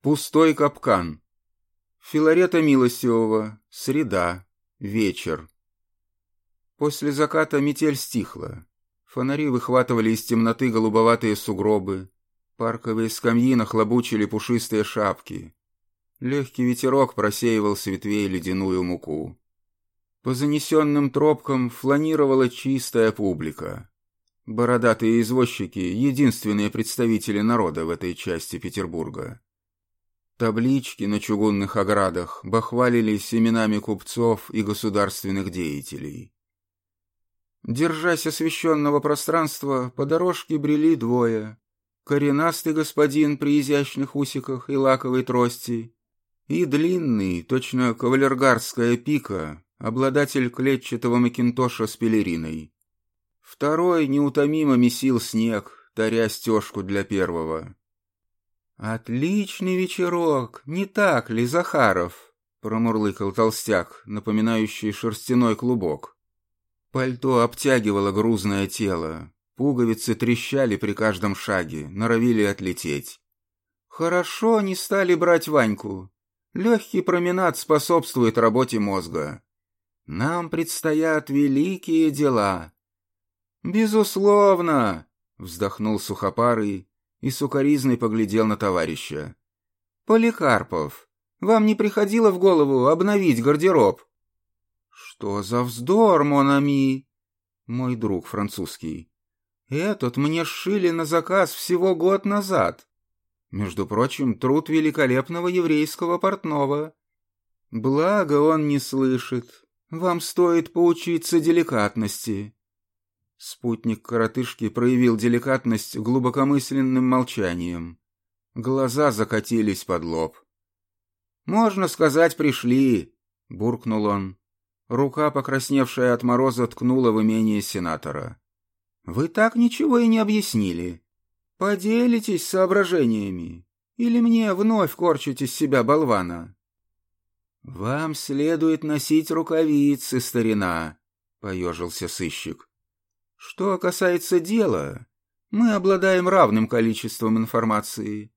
Пустой капкан. Филарета Милостивого. Среда. Вечер. После заката метель стихла. Фонари выхватывали из темноты голубоватые сугробы. Парковые скамьи нахлобучили пушистые шапки. Легкий ветерок просеивал с ветвей ледяную муку. По занесенным тропкам фланировала чистая публика. Бородатые извозчики — единственные представители народа в этой части Петербурга. Таблички на чугунных оградах бахвалились именами купцов и государственных деятелей. Держась освещенного пространства, по дорожке брели двое. Коренастый господин при изящных усиках и лаковой трости, и длинный, точно кавалергардская пика, обладатель клетчатого макинтоша с пелериной. Второй неутомимо месил снег, таря стежку для первого. «Отличный вечерок, не так ли, Захаров?» — промурлыкал толстяк, напоминающий шерстяной клубок. Пальто обтягивало грузное тело, пуговицы трещали при каждом шаге, норовили отлететь. «Хорошо не стали брать Ваньку. Легкий променад способствует работе мозга. Нам предстоят великие дела». «Безусловно!» — вздохнул сухопарый, и сукоризной поглядел на товарища. «Поликарпов, вам не приходило в голову обновить гардероб?» «Что за вздор, Монами?» «Мой друг французский. Этот мне сшили на заказ всего год назад. Между прочим, труд великолепного еврейского портного. Благо он не слышит. Вам стоит поучиться деликатности. Спутник коротышки проявил деликатность глубокомысленным молчанием. Глаза закатились под лоб. «Можно сказать, пришли», — буркнул он. Рука, покрасневшая от мороза, ткнула в имение сенатора. «Вы так ничего и не объяснили. Поделитесь соображениями, или мне вновь корчить из себя болвана?» «Вам следует носить рукавицы, старина», — поежился сыщик. Что касается дела, мы обладаем равным количеством информации.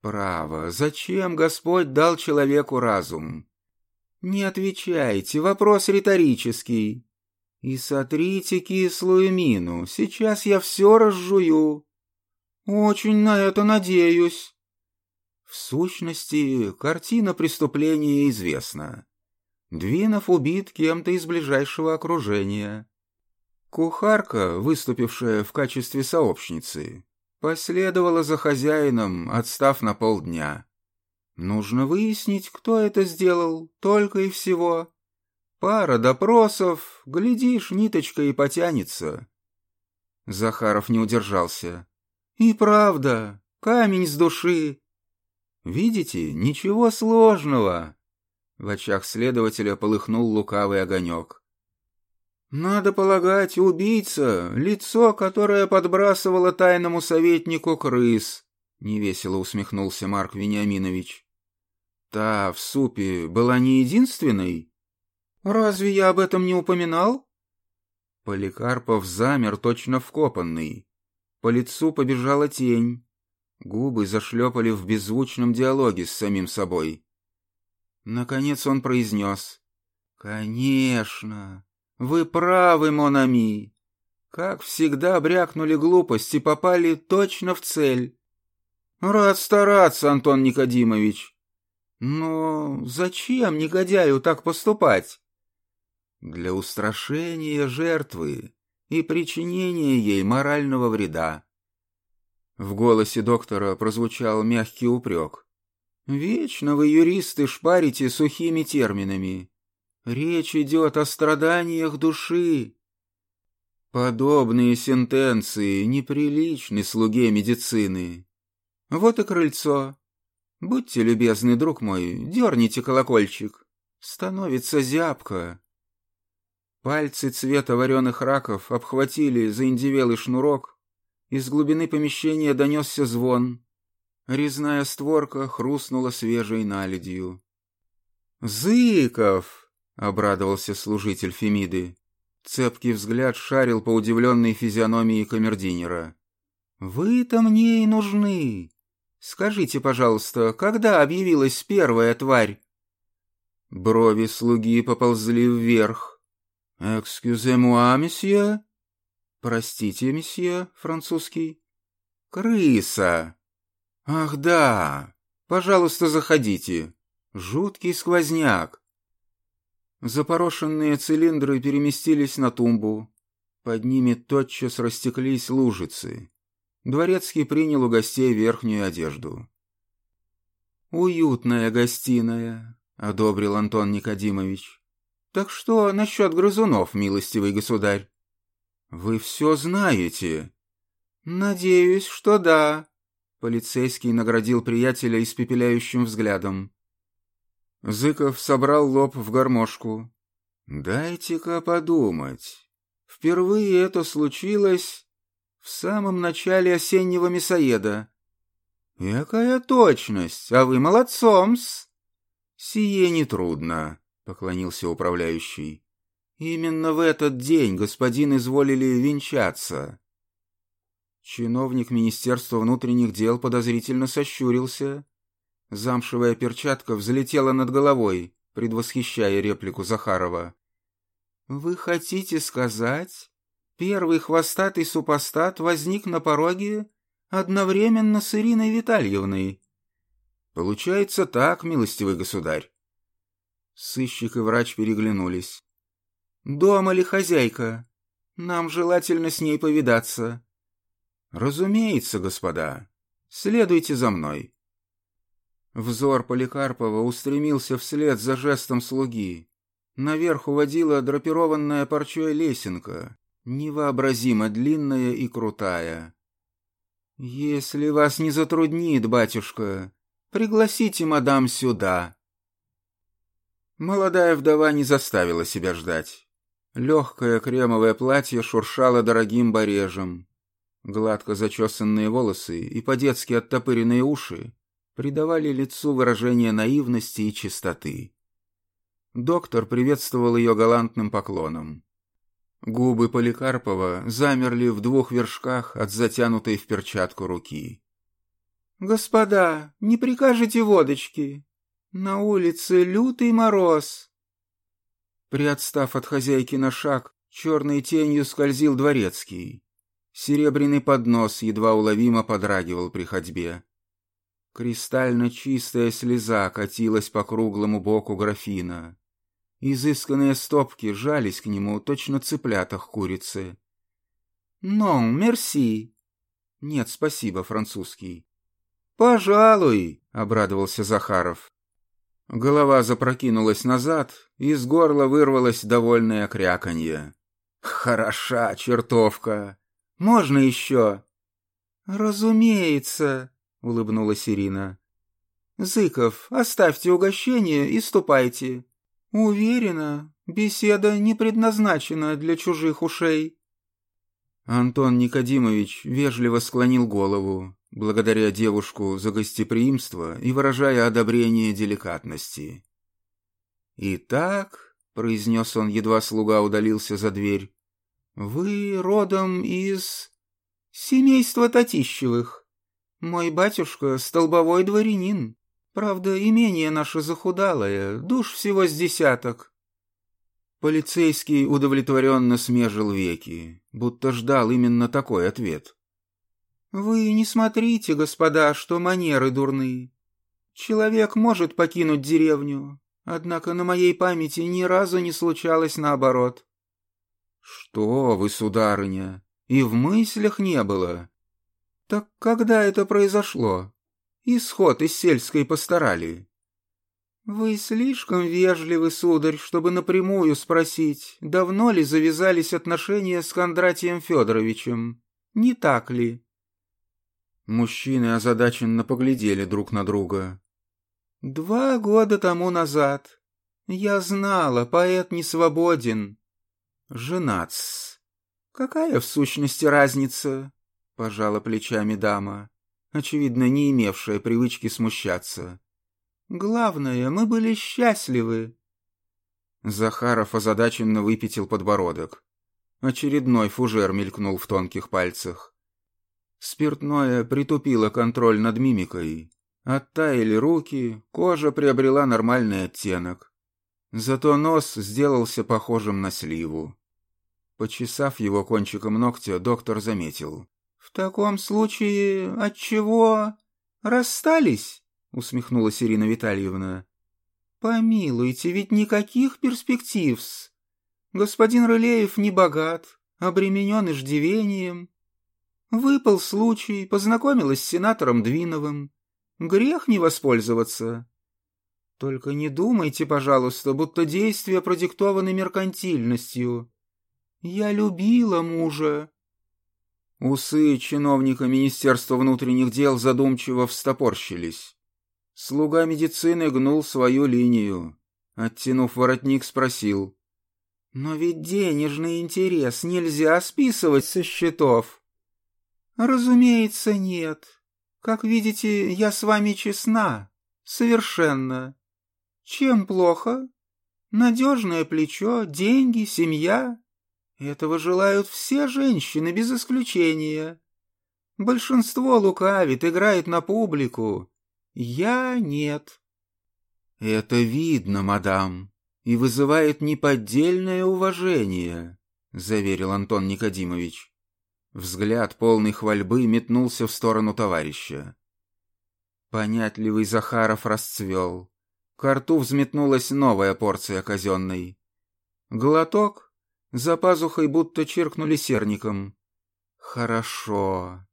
Право, зачем Господь дал человеку разум? Не отвечайте, вопрос риторический. И сотрите кислую мину, сейчас я все разжую. Очень на это надеюсь. В сущности, картина преступления известна. Двинов убит кем-то из ближайшего окружения. Кухарка, выступившая в качестве сообщницы, последовала за хозяином, отстав на полдня. Нужно выяснить, кто это сделал, только и всего. Пара допросов, глядишь, ниточка и потянется. Захаров не удержался. И правда, камень с души. Видите, ничего сложного. В очах следователя полыхнул лукавый огонек. Надо полагать, убийца — лицо, которое подбрасывало тайному советнику крыс, — невесело усмехнулся Марк Вениаминович. Та в супе была не единственной? Разве я об этом не упоминал? Поликарпов замер, точно вкопанный. По лицу побежала тень. Губы зашлепали в беззвучном диалоге с самим собой. Наконец он произнес. «Конечно!» Вы правы, Монами. Как всегда, брякнули глупости, попали точно в цель. Рад стараться, Антон Никодимович. Но зачем негодяю так поступать? Для устрашения жертвы и причинения ей морального вреда. В голосе доктора прозвучал мягкий упрек. «Вечно вы, юристы, шпарите сухими терминами. Речь идет о страданиях души. Подобные сентенции неприличны слуге медицины. Вот и крыльцо. Будьте любезны, друг мой, дерните колокольчик. Становится зябко. Пальцы цвета вареных раков обхватили заиндевелый шнурок. Из глубины помещения донесся звон. Резная створка хрустнула свежей наледью. «Зыков!» Обрадовался служитель Фемиды. Цепкий взгляд шарил по удивленной физиономии камердинера. «Вы-то мне и нужны. Скажите, пожалуйста, когда объявилась первая тварь?» Брови слуги поползли вверх. «Экскюзе-муа, месье?» «Простите, месье, французский?» «Крыса!» «Ах да! Пожалуйста, заходите. Жуткий сквозняк!» Запорошенные цилиндры переместились на тумбу. Под ними тотчас растеклись лужицы. Дворецкий принял у гостей верхнюю одежду. «Уютная гостиная», — одобрил Антон Никодимович. «Так что насчет грызунов, милостивый государь?» «Вы все знаете?» «Надеюсь, что да», — полицейский наградил приятеля испепеляющим взглядом. Зыков собрал лоб в гармошку. «Дайте-ка подумать. Впервые это случилось в самом начале осеннего мясоеда. Какая точность, а вы молодцом-с. Сие нетрудно, поклонился управляющий. Именно в этот день господин изволили венчаться. Чиновник Министерства внутренних дел подозрительно сощурился. Замшевая перчатка взлетела над головой, предвосхищая реплику Захарова. «Вы хотите сказать, Первый хвостатый супостат возник на пороге одновременно с Ириной Витальевной. Получается так, милостивый государь. Сыщик и врач переглянулись. Дома ли хозяйка? Нам желательно с ней повидаться. Разумеется, господа. Следуйте за мной. Взор Поликарпова устремился вслед за жестом слуги. Наверх уводила драпированная парчой лесенка, невообразимо длинная и крутая. «Если вас не затруднит, батюшка, пригласите мадам сюда». Молодая вдова не заставила себя ждать. Легкое кремовое платье шуршало дорогим барежем. Гладко зачесанные волосы и по-детски оттопыренные уши придавали лицу выражение наивности и чистоты. Доктор приветствовал ее галантным поклоном. Губы Поликарпова замерли в двух вершках от затянутой в перчатку руки. «Господа, не прикажете водочки? На улице лютый мороз!» Приотстав от хозяйки на шаг, черной тенью скользил дворецкий. Серебряный поднос едва уловимо подрагивал при ходьбе. Кристально чистая слеза катилась по круглому боку графина. Изысканные стопки жались к нему, точно цыплятах курицы. «Non, мерси!» «Нет, спасибо, французский». «Пожалуй», — обрадовался Захаров. Голова запрокинулась назад, из горла вырвалось довольное кряканье. «Хороша чертовка! Можно еще?» «Разумеется», — улыбнулась Ирина. «Зыков, оставьте угощение и ступайте. «Уверена, беседа не предназначена для чужих ушей». Антон Никодимович вежливо склонил голову, благодаря девушку за гостеприимство и выражая одобрение деликатности. «Итак», — произнес он, едва слуга удалился за дверь, — «вы родом из...» «Семейства Татищевых. Мой батюшка — столбовой дворянин. Правда, имение наше захудалое, душ всего с десяток. Полицейский удовлетворенно смежил веки, будто ждал именно такой ответ. «Вы не смотрите, господа, что манеры дурны. Человек может покинуть деревню, однако на моей памяти ни разу не случалось наоборот». «Что вы, сударыня, и в мыслях не было?» «Так когда это произошло?» Исход из сельской пасторали. Вы слишком вежливы, сударь, чтобы напрямую спросить, давно ли завязались отношения с Кондратием Федоровичем. Не так ли? Мужчины озадаченно поглядели друг на друга. Два года тому назад. Я знала, поэт не свободен. Женат. Какая в сущности разница? Пожала плечами дама очевидно, не имевшая привычки смущаться. «Главное, мы были счастливы». Захаров озадаченно выпятил подбородок. Очередной фужер мелькнул в тонких пальцах. Спиртное притупило контроль над мимикой. Оттаяли руки, кожа приобрела нормальный оттенок. Зато нос сделался похожим на сливу. Почесав его кончиком ногтя, доктор заметил. «В таком случае отчего расстались?» — усмехнулась Ирина Витальевна. «Помилуйте, ведь никаких перспектив -с. Господин Рылеев не богат, обременен иждивением. Выпал случай, познакомилась с сенатором Двиновым. Грех не воспользоваться. Только не думайте, пожалуйста, будто действия продиктованы меркантильностью. Я любила мужа. Усы чиновника Министерства внутренних дел задумчиво встопорщились. Слуга медицины гнул свою линию. Оттянув воротник, спросил. «Но ведь денежный интерес нельзя списывать со счетов». «Разумеется, нет. Как видите, я с вами честна. Совершенно. Чем плохо? Надежное плечо, деньги, семья. Этого желают все женщины, без исключения. Большинство лукавит, играет на публику. Я нет. Это видно, мадам, и вызывает неподдельное уважение, заверил Антон Никодимович. Взгляд полный хвальбы метнулся в сторону товарища. Понятливый Захаров расцвел. К рту взметнулась новая порция казенной. Глоток, за пазухой будто чиркнули серником. Хорошо.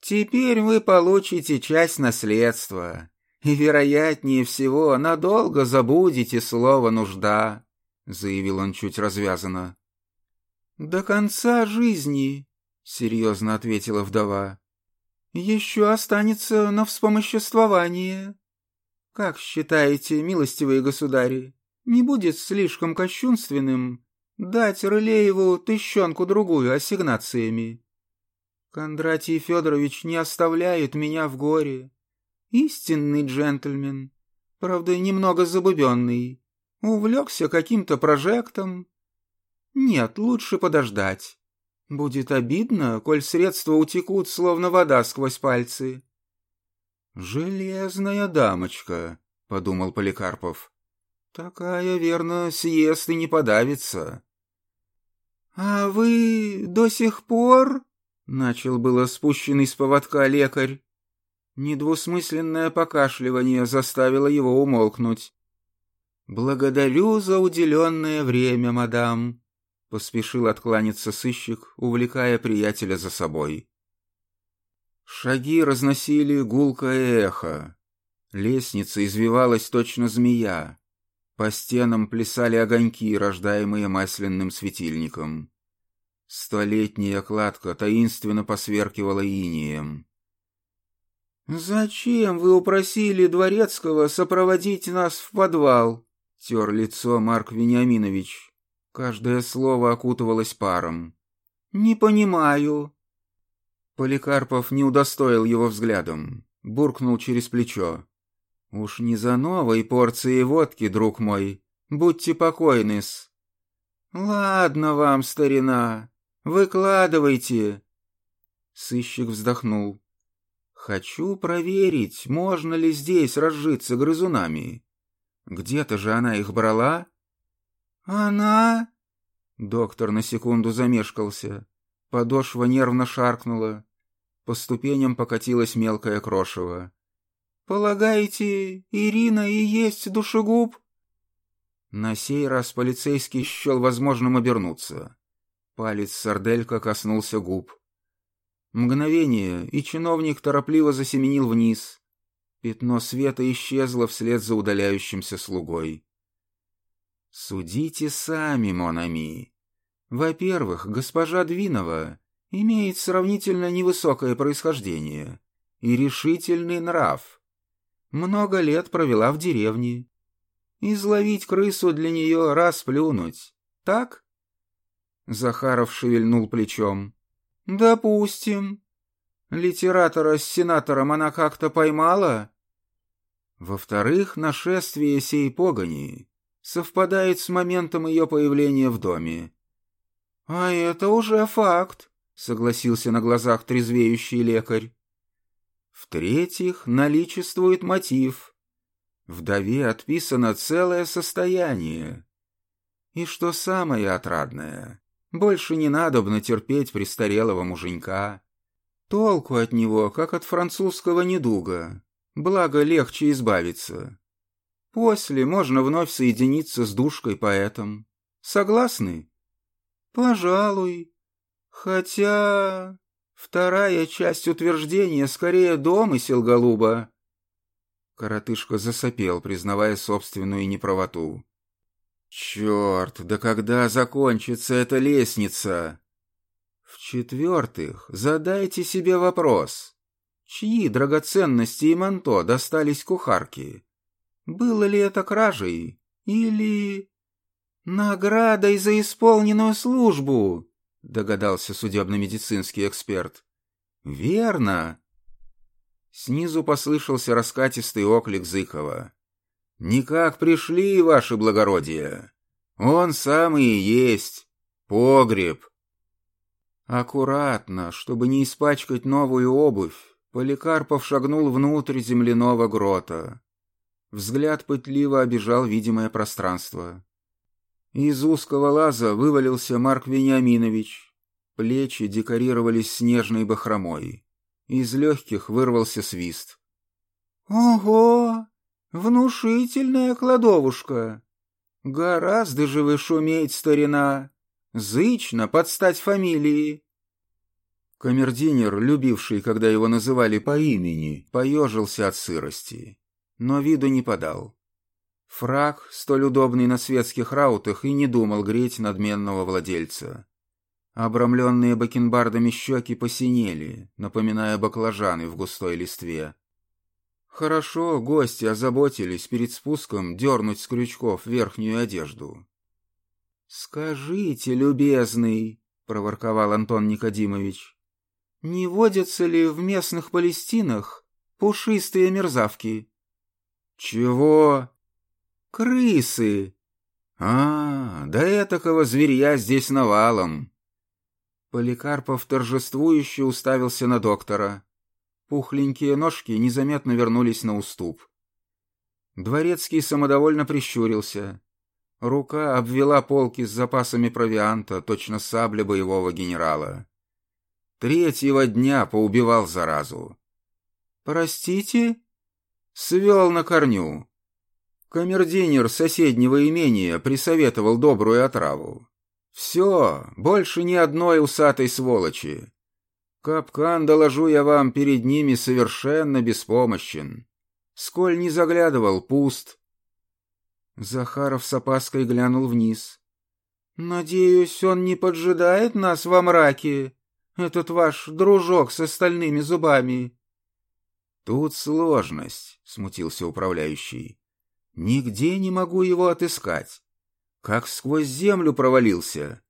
Теперь вы получите часть наследства, и, вероятнее всего, надолго забудете слово «нужда», — заявил он чуть развязанно. «До конца жизни», — серьезно ответила вдова, — «еще останется на вспомоществование. Как считаете, милостивые государи, не будет слишком кощунственным Дать Рылееву тыщенку-другую ассигнациями. Кондратий Федорович не оставляет меня в горе. Истинный джентльмен, правда, немного забубенный. Увлекся каким-то прожектом. Нет, лучше подождать. Будет обидно, коль средства утекут, словно вода сквозь пальцы. «Железная дамочка», — подумал Поликарпов. «Такая, верно, съест и не подавится». «А вы до сих пор...» — начал было спущенный с поводка лекарь. Недвусмысленное покашливание заставило его умолкнуть. «Благодарю за уделенное время, мадам», — поспешил откланяться сыщик, увлекая приятеля за собой. Шаги разносили гулкое эхо. Лестница извивалась точно змея. По стенам плясали огоньки, рождаемые масляным светильником. Столетняя кладка таинственно посверкивала инием. «Зачем вы упросили Дворецкого сопроводить нас в подвал?» — тер лицо Марк Вениаминович. Каждое слово окутывалось паром. «Не понимаю». Поликарпов не удостоил его взглядом, буркнул через плечо. «Уж не за новой порцией водки, друг мой. Будьте покойны-с». «Ладно вам, старина, выкладывайте». Сыщик вздохнул. «Хочу проверить, можно ли здесь разжиться грызунами. Где-то же она их брала?» «Она?» Доктор на секунду замешкался. Подошва нервно шаркнула. По ступеням покатилась мелкое крошево. «Полагаете, Ирина и есть душегуб?» На сей раз полицейский счел возможным обернуться. Палец сарделька коснулся губ. Мгновение, и чиновник торопливо засеменил вниз. Пятно света исчезло вслед за удаляющимся слугой. «Судите сами, Монами. Во-первых, госпожа Двинова имеет сравнительно невысокое происхождение и решительный нрав» много лет провела в деревне. Изловить крысу для нее раз плюнуть, так? Захаров шевельнул плечом. Допустим. Литератора с сенатором она как-то поймала? Во-вторых, нашествие сей погони совпадает с моментом ее появления в доме. А это уже факт, согласился на глазах трезвеющий лекарь. В-третьих, наличествует мотив. Вдове отписано целое состояние. И что самое отрадное, больше не надобно терпеть престарелого муженька. Толку от него, как от французского недуга, благо легче избавиться. После можно вновь соединиться с душкой-поэтом. Согласны? Пожалуй. Хотя... Вторая часть утверждения скорее домысел голуба. Коротышка засопел, признавая собственную неправоту. «Черт, да когда закончится эта лестница?» В-четвертых, задайте себе вопрос. Чьи драгоценности и манто достались кухарке? Было ли это кражей? Или... «Наградой за исполненную службу», — догадался судебно-медицинский эксперт. «Верно». Снизу послышался раскатистый оклик Зыкова. «Никак пришли, ваше благородие. Он самый и есть. Погреб». Аккуратно, чтобы не испачкать новую обувь, Поликарпов шагнул внутрь земляного грота. Взгляд пытливо обижал видимое пространство. Из узкого лаза вывалился Марк Вениаминович. Плечи декорировались снежной бахромой. Из легких вырвался свист. «Ого! Внушительная кладовушка! Гораздо же вы шуметь, старина! Зычно подстать фамилии!» Камердинер, любивший, когда его называли по имени, поежился от сырости, но виду не подал. Фраг, столь удобный на светских раутах, и не думал греть надменного владельца. Обрамленные бакенбардами щеки посинели, напоминая баклажаны в густой листве. Хорошо гости озаботились перед спуском дернуть с крючков верхнюю одежду. «Скажите, любезный», — проворковал Антон Никодимович, — «не водятся ли в местных Палестинах пушистые мерзавки?» «Чего?» «Крысы!» «А, да этакого зверья здесь навалом!» Поликарпов торжествующе уставился на доктора. Пухленькие ножки незаметно вернулись на уступ. Дворецкий самодовольно прищурился. Рука обвела полки с запасами провианта, точно сабля боевого генерала. Третьего дня поубивал заразу. «Простите?» «Свел на корню. Камердинер соседнего имения присоветовал добрую отраву. Все, больше ни одной усатой сволочи. Капкан, доложу я вам, перед ними совершенно беспомощен. Сколь не заглядывал, пуст. Захаров с опаской глянул вниз. «Надеюсь, он не поджидает нас во мраке, этот ваш дружок с остальными зубами?» «Тут сложность», — смутился управляющий. Нигде не могу его отыскать. Как сквозь землю провалился.